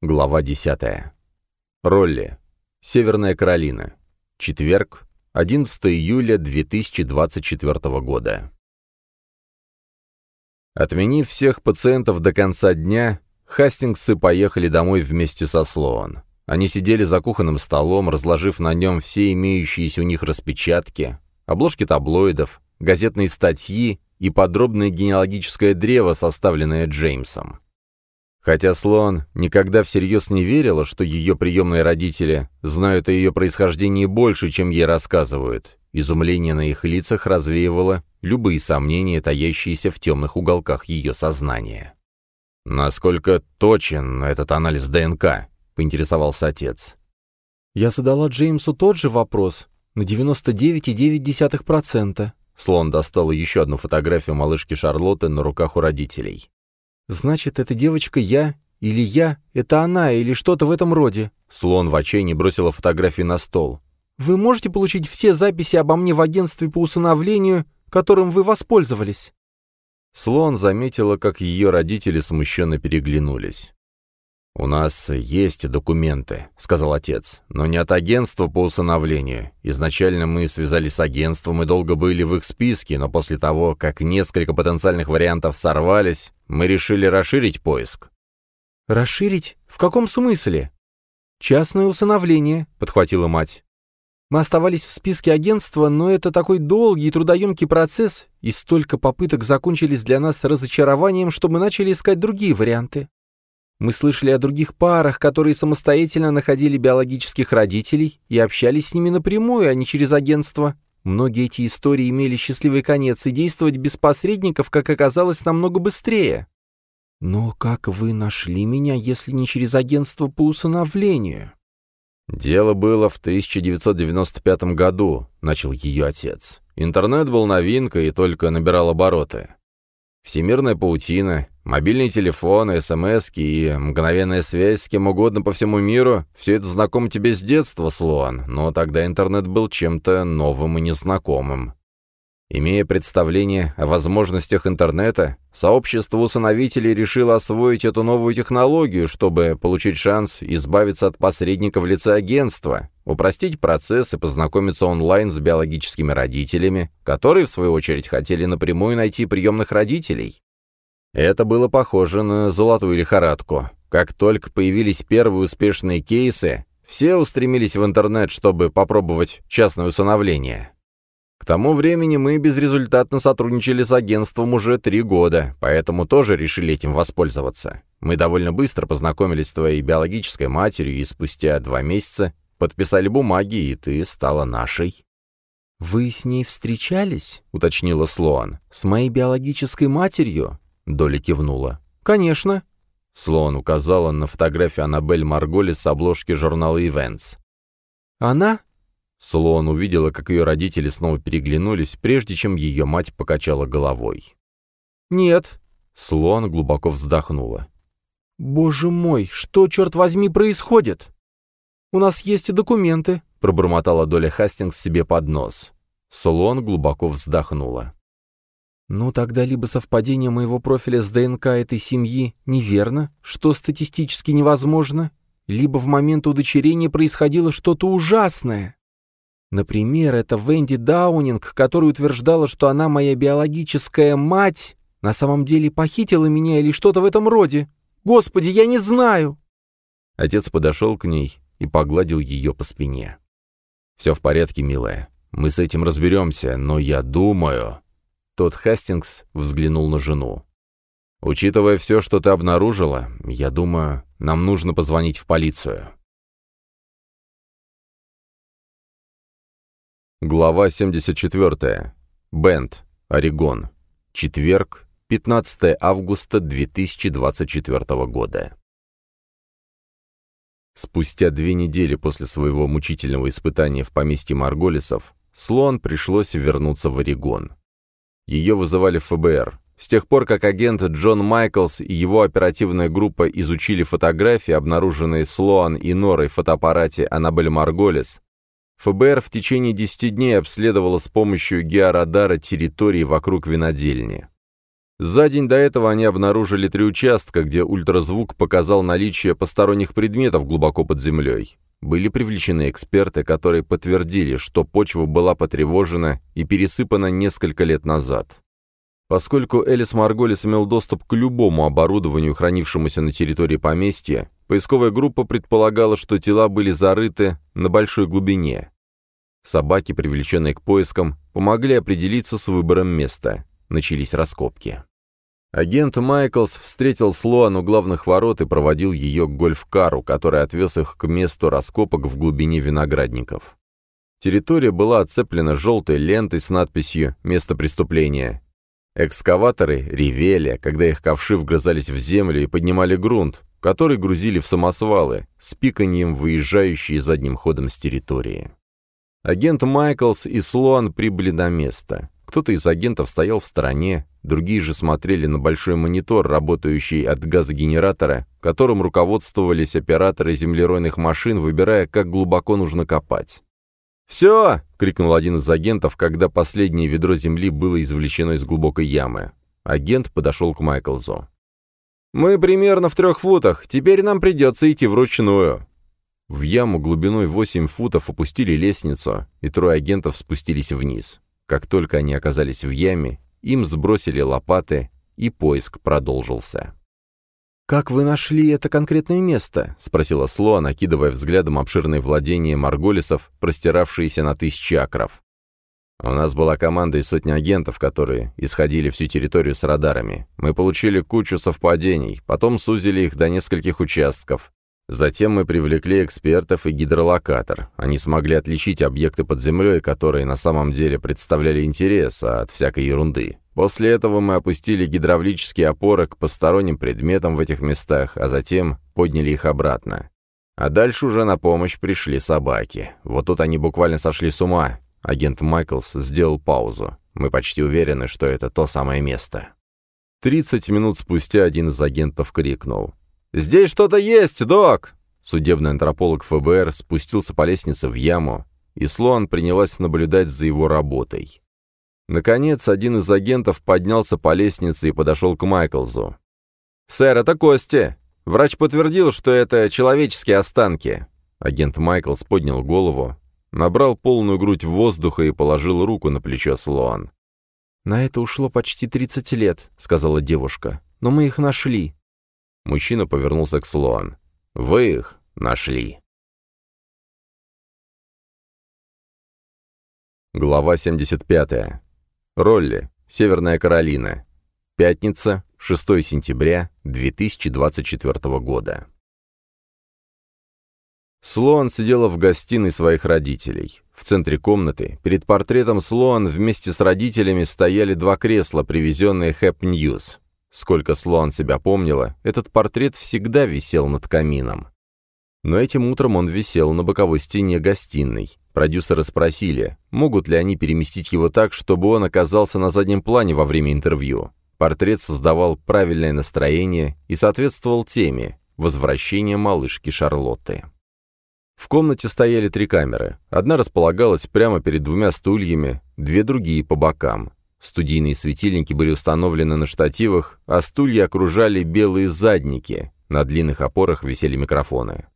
Глава 10. Ролли. Северная Каролина. Четверг, 11 июля 2024 года. Отменив всех пациентов до конца дня, Хастингсы поехали домой вместе со Слоан. Они сидели за кухонным столом, разложив на нем все имеющиеся у них распечатки, обложки таблоидов, газетные статьи и подробное генеалогическое древо, составленное Джеймсом. Хотя Слоан никогда всерьез не верила, что ее приемные родители знают о ее происхождении больше, чем ей рассказывают, изумление на их лицах развеивало любые сомнения, таящиеся в темных уголках ее сознания. «Насколько точен этот анализ ДНК?» — поинтересовался отец. «Я задала Джеймсу тот же вопрос, на 99,9%. Слон достал еще одну фотографию малышки Шарлотты на руках у родителей. «Значит, эта девочка я, или я, это она, или что-то в этом роде». Слон в отчаянии бросила фотографию на стол. «Вы можете получить все записи обо мне в агентстве по усыновлению, которым вы воспользовались?» Слон заметила, как ее родители смущенно переглянулись. «У нас есть документы», — сказал отец, — «но не от агентства по усыновлению. Изначально мы связались с агентством и долго были в их списке, но после того, как несколько потенциальных вариантов сорвались, мы решили расширить поиск». «Расширить? В каком смысле?» «Частное усыновление», — подхватила мать. «Мы оставались в списке агентства, но это такой долгий и трудоемкий процесс, и столько попыток закончились для нас разочарованием, что мы начали искать другие варианты. Мы слышали о других парах, которые самостоятельно находили биологических родителей и общались с ними напрямую, а не через агентство. Многие эти истории имели счастливый конец, и действовать без посредников, как оказалось, намного быстрее. Но как вы нашли меня, если не через агентство по усыновлению? «Дело было в 1995 году», — начал ее отец. Интернет был новинкой и только набирал обороты. Всемирная паутина, мобильные телефоны, смс и мгновенная связь с кем угодно по всему миру — все это знакомо тебе с детства, Слоан, но тогда интернет был чем-то новым и незнакомым. Имея представление о возможностях интернета, сообщество усыновителей решило освоить эту новую технологию, чтобы получить шанс избавиться от посредника в лице агентства, упростить процесс и познакомиться онлайн с биологическими родителями, которые, в свою очередь, хотели напрямую найти приемных родителей. Это было похоже на золотую лихорадку. Как только появились первые успешные кейсы, все устремились в интернет, чтобы попробовать частное усыновление. К тому времени мы безрезультатно сотрудничали с агентством уже три года, поэтому тоже решили этим воспользоваться. Мы довольно быстро познакомились с твоей биологической матерью, и спустя два месяца подписали бумаги, и ты стала нашей». «Вы с ней встречались?» — уточнила Слоан. «С моей биологической матерью?» — Доля кивнула. «Конечно». Слоан указала на фотографию Аннабель Марголис с обложки журнала «Ивентс». «Она?» Слоан увидела, как ее родители снова переглянулись, прежде чем ее мать покачала головой. «Нет». Слоан глубоко вздохнула. «Боже мой, что, черт возьми, происходит?» «У нас есть и документы», — пробормотала Доля Хастингс себе под нос. Слоан глубоко вздохнула. «Ну, тогда либо совпадение моего профиля с ДНК этой семьи неверно, что статистически невозможно, либо в момент удочерения происходило что-то ужасное. Например, это Венди Даунинг, которая утверждала, что она моя биологическая мать, на самом деле похитила меня или что-то в этом роде. Господи, я не знаю!» Отец подошел к ней и погладил ее по спине. «Все в порядке, милая. Мы с этим разберемся, но я думаю...» Тот Хастингс взглянул на жену. «Учитывая все, что ты обнаружила, я думаю, нам нужно позвонить в полицию». Глава 74. Бенд, Орегон. Четверг, 15 августа 2024 года. Спустя две недели после своего мучительного испытания в поместье Марголисов, Слоан пришлось вернуться в Орегон. Ее вызывали в ФБР. С тех пор, как агент Джон Майклс и его оперативная группа изучили фотографии, обнаруженные Слоан и Норой в фотоаппарате Аннабель Марголис, ФБР в течение 10 дней обследовало с помощью георадара территории вокруг винодельни. За день до этого они обнаружили три участка, где ультразвук показал наличие посторонних предметов глубоко под землей. Были привлечены эксперты, которые подтвердили, что почва была потревожена и пересыпана несколько лет назад. Поскольку Элис Марголис имел доступ к любому оборудованию, хранившемуся на территории поместья, поисковая группа предполагала, что тела были зарыты на большой глубине. Собаки, привлеченные к поискам, помогли определиться с выбором места. Начались раскопки. Агент Майклс встретил Слоан у главных ворот и проводил ее к гольф-кару, который отвез их к месту раскопок в глубине виноградников. Территория была оцеплена желтой лентой с надписью «Место преступления». Экскаваторы ревели, когда их ковши вгрызались в землю и поднимали грунт, который грузили в самосвалы, с пиканьем выезжающие задним ходом с территории. Агент Майклс и Слоан прибыли на место. Кто-то из агентов стоял в стороне, другие же смотрели на большой монитор, работающий от газогенератора, которым руководствовались операторы землеройных машин, выбирая, как глубоко нужно копать. «Все!» — крикнул один из агентов, когда последнее ведро земли было извлечено из глубокой ямы. Агент подошел к Майклзу. «Мы примерно в трех футах. Теперь нам придется идти вручную». В яму глубиной 8 футов опустили лестницу, и трое агентов спустились вниз. Как только они оказались в яме, им сбросили лопаты, и поиск продолжился. «Как вы нашли это конкретное место?» — спросила Слоа, накидывая взглядом обширные владения марголисов, простиравшиеся на тысячи акров. «У нас была команда из сотни агентов, которые исходили всю территорию с радарами. Мы получили кучу совпадений, потом сузили их до нескольких участков. Затем мы привлекли экспертов и гидролокатор. Они смогли отличить объекты под землей, которые на самом деле представляли интерес от всякой ерунды. После этого мы опустили гидравлические опоры к посторонним предметам в этих местах, а затем подняли их обратно. А дальше уже на помощь пришли собаки. Вот тут они буквально сошли с ума. Агент Майклс сделал паузу. Мы почти уверены, что это то самое место. Тридцать минут спустя один из агентов крикнул. «Здесь что-то есть, док!» Судебный антрополог ФБР спустился по лестнице в яму, и Слоан принялась наблюдать за его работой. Наконец, один из агентов поднялся по лестнице и подошел к Майклзу. «Сэр, это кости. Врач подтвердил, что это человеческие останки». Агент Майклс поднял голову, набрал полную грудь воздуха и положил руку на плечо Слоан. «На это ушло почти 30 лет», — сказала девушка. «Но мы их нашли. Мужчина повернулся к Слоан. «Вы их нашли». Глава 75. Ролли. Северная Каролина. Пятница, 6 сентября 2024 года. Слоан сидела в гостиной своих родителей. В центре комнаты, перед портретом Слоан вместе с родителями стояли два кресла, привезенные Хэп Ньюс. Сколько Слоан себя помнила, этот портрет всегда висел над камином. Но этим утром он висел на боковой стене гостиной. Продюсеры спросили, могут ли они переместить его так, чтобы он оказался на заднем плане во время интервью. Портрет создавал правильное настроение и соответствовал теме «Возвращение малышки Шарлотты». В комнате стояли три камеры. Одна располагалась прямо перед двумя стульями, две другие по бокам. Студийные светильники были установлены на штативах, а стулья окружали белые задники. На длинных опорах висели микрофоны.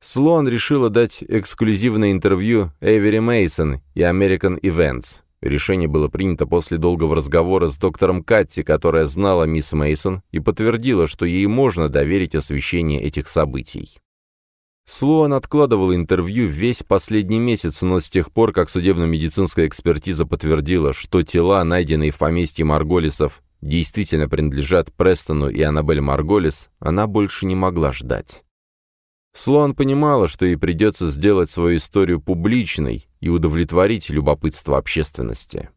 Слоан решила дать эксклюзивное интервью Эвери Мейсон и American Events. Решение было принято после долгого разговора с доктором Катти, которая знала мисс Мейсон и подтвердила, что ей можно доверить освещение этих событий. Слоан откладывал интервью весь последний месяц, но с тех пор, как судебно-медицинская экспертиза подтвердила, что тела, найденные в поместье Марголисов, действительно принадлежат Престону и Аннабель Марголис, она больше не могла ждать. Слоан понимала, что ей придется сделать свою историю публичной и удовлетворить любопытство общественности.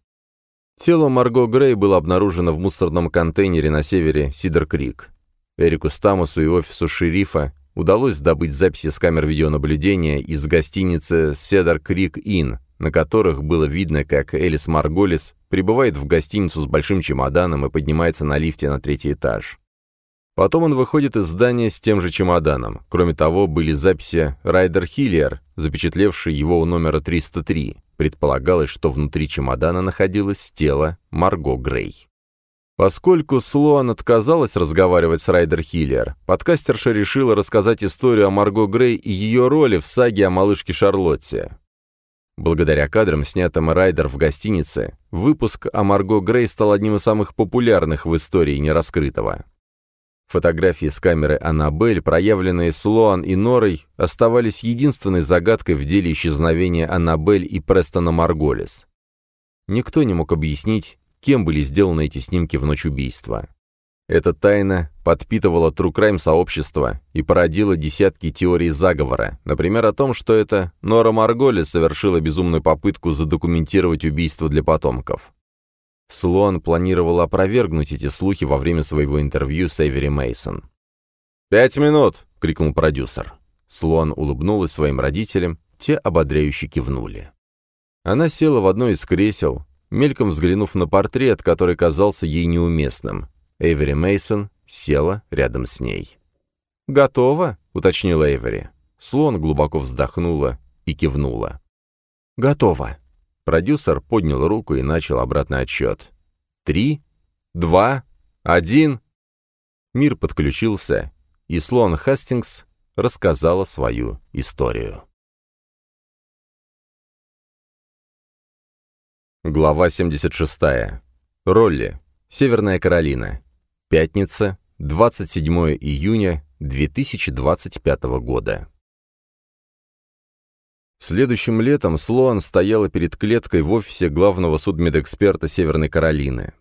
Тело Марго Грей было обнаружено в мусорном контейнере на севере Сидер-Крик. Эрику Стамусу и офису шерифа удалось добыть записи с камер видеонаблюдения из гостиницы «Седар Крик Inn», на которых было видно, как Элис Марголис прибывает в гостиницу с большим чемоданом и поднимается на лифте на третий этаж. Потом он выходит из здания с тем же чемоданом. Кроме того, были записи Райдер Хиллер, запечатлевший его у номера 303. Предполагалось, что внутри чемодана находилось тело Марго Грей. Поскольку Слоан отказалась разговаривать с Райдер Хиллер, подкастерша решила рассказать историю о Марго Грей и ее роли в саге о малышке Шарлотте. Благодаря кадрам, снятым Райдер в гостинице, выпуск о Марго Грей стал одним из самых популярных в истории нераскрытого. Фотографии с камеры Аннабель, проявленные Слоан и Норой, оставались единственной загадкой в деле исчезновения Аннабель и Престона Марголис. Никто не мог объяснить, кем были сделаны эти снимки в ночь убийства. Эта тайна подпитывала True Crime сообщество и породила десятки теорий заговора, например, о том, что это Нора Марголи совершила безумную попытку задокументировать убийство для потомков. Слоан планировал опровергнуть эти слухи во время своего интервью с Эвери Мейсон. «Пять минут!» — крикнул продюсер. Слоан улыбнулась своим родителям, те ободряюще кивнули. Она села в одно из кресел, мельком взглянув на портрет, который казался ей неуместным. Эйвери Мейсон села рядом с ней. «Готово?» — уточнила Эйвери. Слон глубоко вздохнула и кивнула. «Готово». Продюсер поднял руку и начал обратный отсчет. «Три, два, один...» Мир подключился, и Слон Хастингс рассказала свою историю. Глава 76. Ролли. Северная Каролина. Пятница, 27 июня 2025 года. Следующим летом Слоан стояла перед клеткой в офисе главного судмедэксперта Северной Каролины.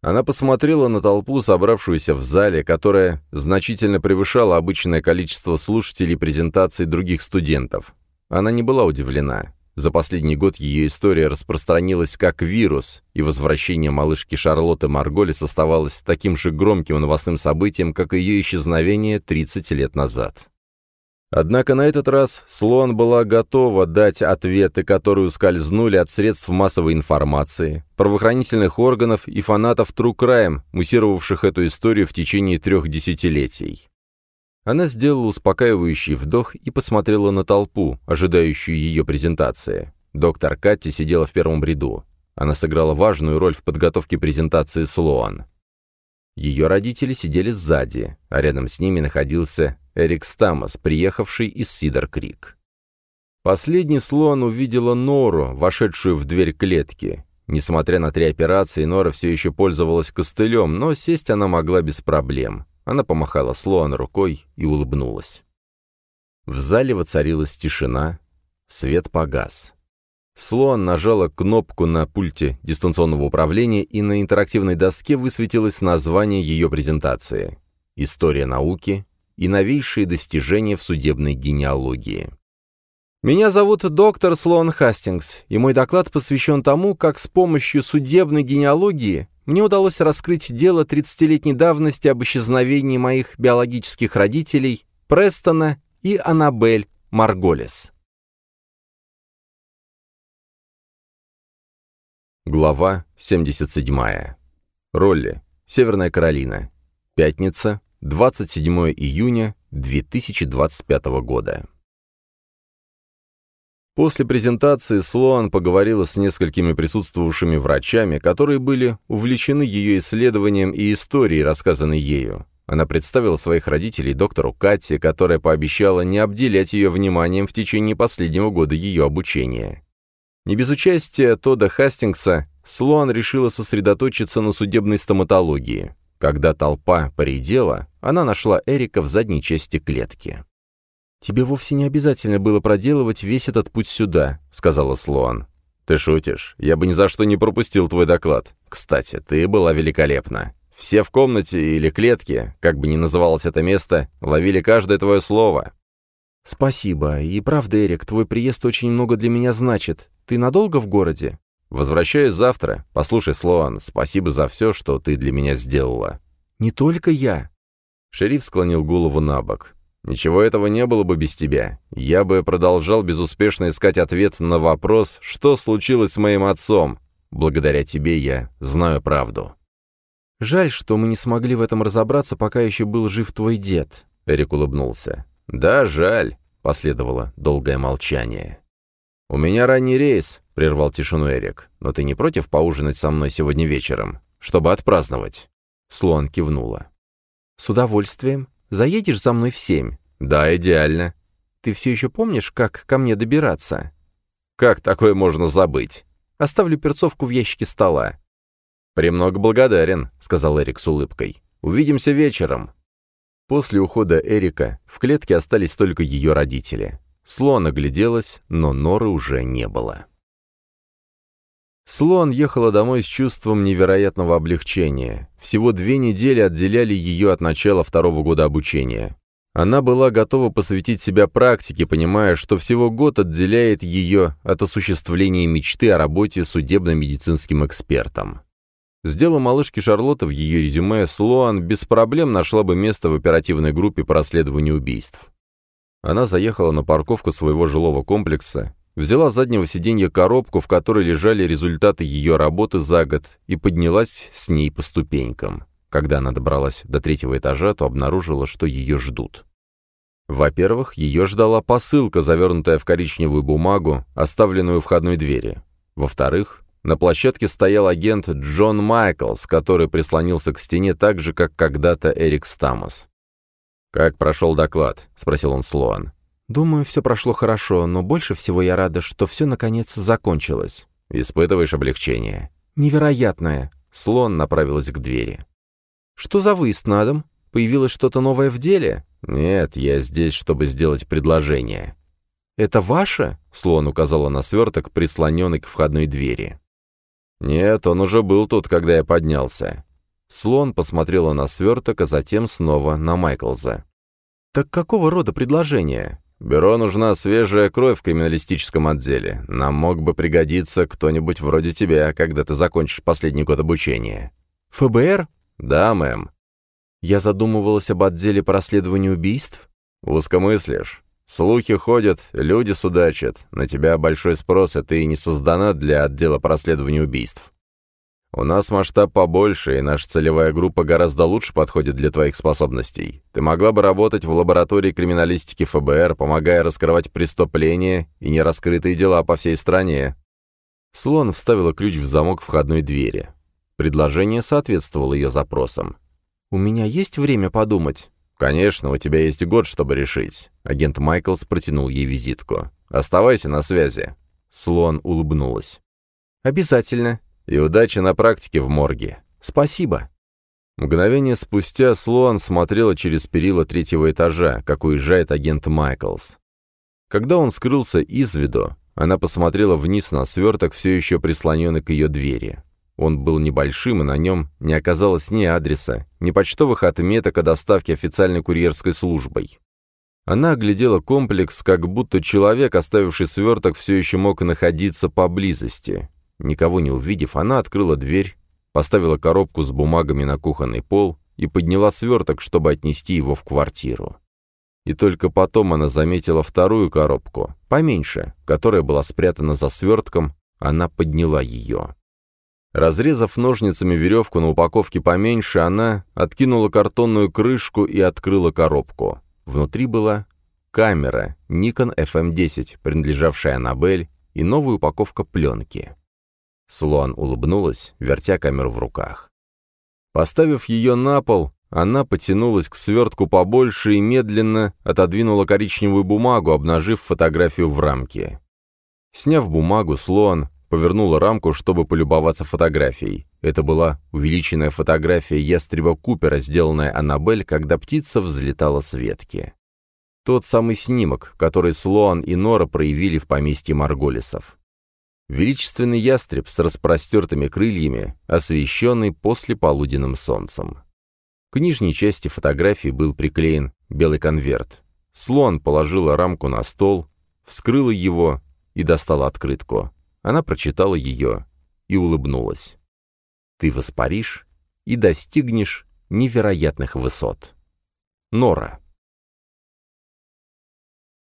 Она посмотрела на толпу, собравшуюся в зале, которая значительно превышала обычное количество слушателей презентаций других студентов. Она не была удивлена. За последний год ее история распространилась как вирус, и возвращение малышки Шарлотты Марголис оставалось таким же громким новостным событием, как ее исчезновение 30 лет назад. Однако на этот раз Слон была готова дать ответы, которые ускользнули от средств массовой информации, правоохранительных органов и фанатов True Crime, муссировавших эту историю в течение трех десятилетий. Она сделала успокаивающий вдох и посмотрела на толпу, ожидающую ее презентации. Доктор Катти сидела в первом ряду. Она сыграла важную роль в подготовке презентации Слоан. Ее родители сидели сзади, а рядом с ними находился Эрик Стамос, приехавший из Сидер-Крик. Последний Слоан увидела Нору, вошедшую в дверь клетки. Несмотря на три операции, Нора все еще пользовалась костылем, но сесть она могла без проблем. Она помахала Слоан рукой и улыбнулась. В зале воцарилась тишина, свет погас. Слоан нажала кнопку на пульте дистанционного управления, и на интерактивной доске высветилось название ее презентации «История науки и новейшие достижения в судебной генеалогии». Меня зовут доктор Слоан Хастингс, и мой доклад посвящен тому, как с помощью судебной генеалогии мне удалось раскрыть дело 30-летней давности об исчезновении моих биологических родителей Престона и Аннабель Марголес. Глава 77. Ролли. Северная Каролина. Пятница, 27 июня 2025 года. После презентации Слоан поговорила с несколькими присутствовавшими врачами, которые были увлечены ее исследованием и историей, рассказанной ею. Она представила своих родителей доктору Катте, которая пообещала не обделять ее вниманием в течение последнего года ее обучения. Не без участия Тода Хастингса, Слоан решила сосредоточиться на судебной стоматологии. Когда толпа поредела, она нашла Эрика в задней части клетки. «Тебе вовсе не обязательно было проделывать весь этот путь сюда», — сказала Слоан. «Ты шутишь? Я бы ни за что не пропустил твой доклад. Кстати, ты была великолепна. Все в комнате или клетке, как бы ни называлось это место, ловили каждое твое слово». «Спасибо. И правда, Эрик, твой приезд очень много для меня значит. Ты надолго в городе?» «Возвращаюсь завтра. Послушай, Слоан, спасибо за все, что ты для меня сделала». «Не только я». Шериф склонил голову на бок. Ничего этого не было бы без тебя. Я бы продолжал безуспешно искать ответ на вопрос, что случилось с моим отцом. Благодаря тебе я знаю правду. Жаль, что мы не смогли в этом разобраться, пока еще был жив твой дед. Эрик улыбнулся. Да, жаль. Последовало долгое молчание. «У меня ранний рейс», — прервал тишину Эрик. «Но ты не против поужинать со мной сегодня вечером? чтобы отпраздновать». Слон кивнула. «С удовольствием. Заедешь за мной в семь?» «Да, идеально. Ты все еще помнишь, как ко мне добираться?» «Как такое можно забыть?» «Оставлю перцовку в ящике стола». «Премного благодарен», — сказал Эрик с улыбкой. «Увидимся вечером». После ухода Эрика в клетке остались только ее родители. Слон огляделась, но Норы уже не было. Слон ехала домой с чувством невероятного облегчения. Всего две недели отделяли ее от начала второго года обучения. Она была готова посвятить себя практике, понимая, что всего год отделяет ее от осуществления мечты о работе судебно-медицинским экспертом. С делом малышки Шарлотты в ее резюме Слоан без проблем нашла бы место в оперативной группе по расследованию убийств. Она заехала на парковку своего жилого комплекса взяла с заднего сиденья коробку, в которой лежали результаты ее работы за год, и поднялась с ней по ступенькам. Когда она добралась до третьего этажа, то обнаружила, что ее ждут. Во-первых, ее ждала посылка, завернутая в коричневую бумагу, оставленную у входной двери. Во-вторых, на площадке стоял агент Джон Майклс, который прислонился к стене так же, как когда-то Эрик Стамос. «Как прошел доклад?» — спросил он Слоан. «Думаю, все прошло хорошо, но больше всего я рада, что все наконец закончилось». «Испытываешь облегчение?» «Невероятное». Слон направилась к двери. «Что за выезд на дом? Появилось что-то новое в деле?» «Нет, я здесь, чтобы сделать предложение». «Это ваше?» — Слон указала на сверток, прислоненный к входной двери. «Нет, он уже был тут, когда я поднялся». Слон посмотрела на сверток, а затем снова на Майклза. «Так какого рода предложение?» Бюро нужна свежая кровь в криминалистическом отделе. Нам мог бы пригодиться кто-нибудь вроде тебя, когда ты закончишь последний год обучения». «ФБР?» «Да, мэм». «Я задумывалась об отделе по расследованию убийств?» «Узкомыслишь. Слухи ходят, люди судачат. На тебя большой спрос, и ты не создана для отдела по расследованию убийств. У нас масштаб побольше, и наша целевая группа гораздо лучше подходит для твоих способностей. Ты могла бы работать в лаборатории криминалистики ФБР, помогая раскрывать преступления и нераскрытые дела по всей стране». Слон вставила ключ в замок входной двери. Предложение соответствовало ее запросам. «У меня есть время подумать?» «Конечно, у тебя есть год, чтобы решить». Агент Майклс протянул ей визитку. «Оставайся на связи». Слон улыбнулась. «Обязательно. И удачи на практике в морге. Спасибо. Мгновение спустя Слоан смотрела через перила третьего этажа, как уезжает агент Майклс. Когда он скрылся из виду, она посмотрела вниз на сверток, все еще прислоненный к ее двери. Он был небольшим, и на нем не оказалось ни адреса, ни почтовых отметок о доставке официальной курьерской службой. Она оглядела комплекс, как будто человек, оставивший сверток, все еще мог находиться поблизости. Никого не увидев, она открыла дверь, поставила коробку с бумагами на кухонный пол и подняла сверток, чтобы отнести его в квартиру. И только потом она заметила вторую коробку, поменьше, которая была спрятана за свертком, она подняла ее. Разрезав ножницами веревку на упаковке поменьше, она откинула картонную крышку и открыла коробку. Внутри была камера Nikon FM10, принадлежавшая Аннабель, и новая упаковка пленки. Слон улыбнулась, вертя камеру в руках. Поставив ее на пол, она потянулась к свертку побольше и медленно отодвинула коричневую бумагу, обнажив фотографию в рамке. Сняв бумагу, слон повернула рамку, чтобы полюбоваться фотографией. Это была увеличенная фотография ястреба Купера, сделанная Аннабель, когда птица взлетала с ветки. Тот самый снимок, который Слоан и Нора проявили в поместье Марголисов. Величественный ястреб с распростертыми крыльями, освещенный послеполуденным солнцем. К нижней части фотографии был приклеен белый конверт. Слон положила рамку на стол, вскрыла его и достала открытку. Она прочитала ее и улыбнулась. «Ты воспаришь и достигнешь невероятных высот». Нора.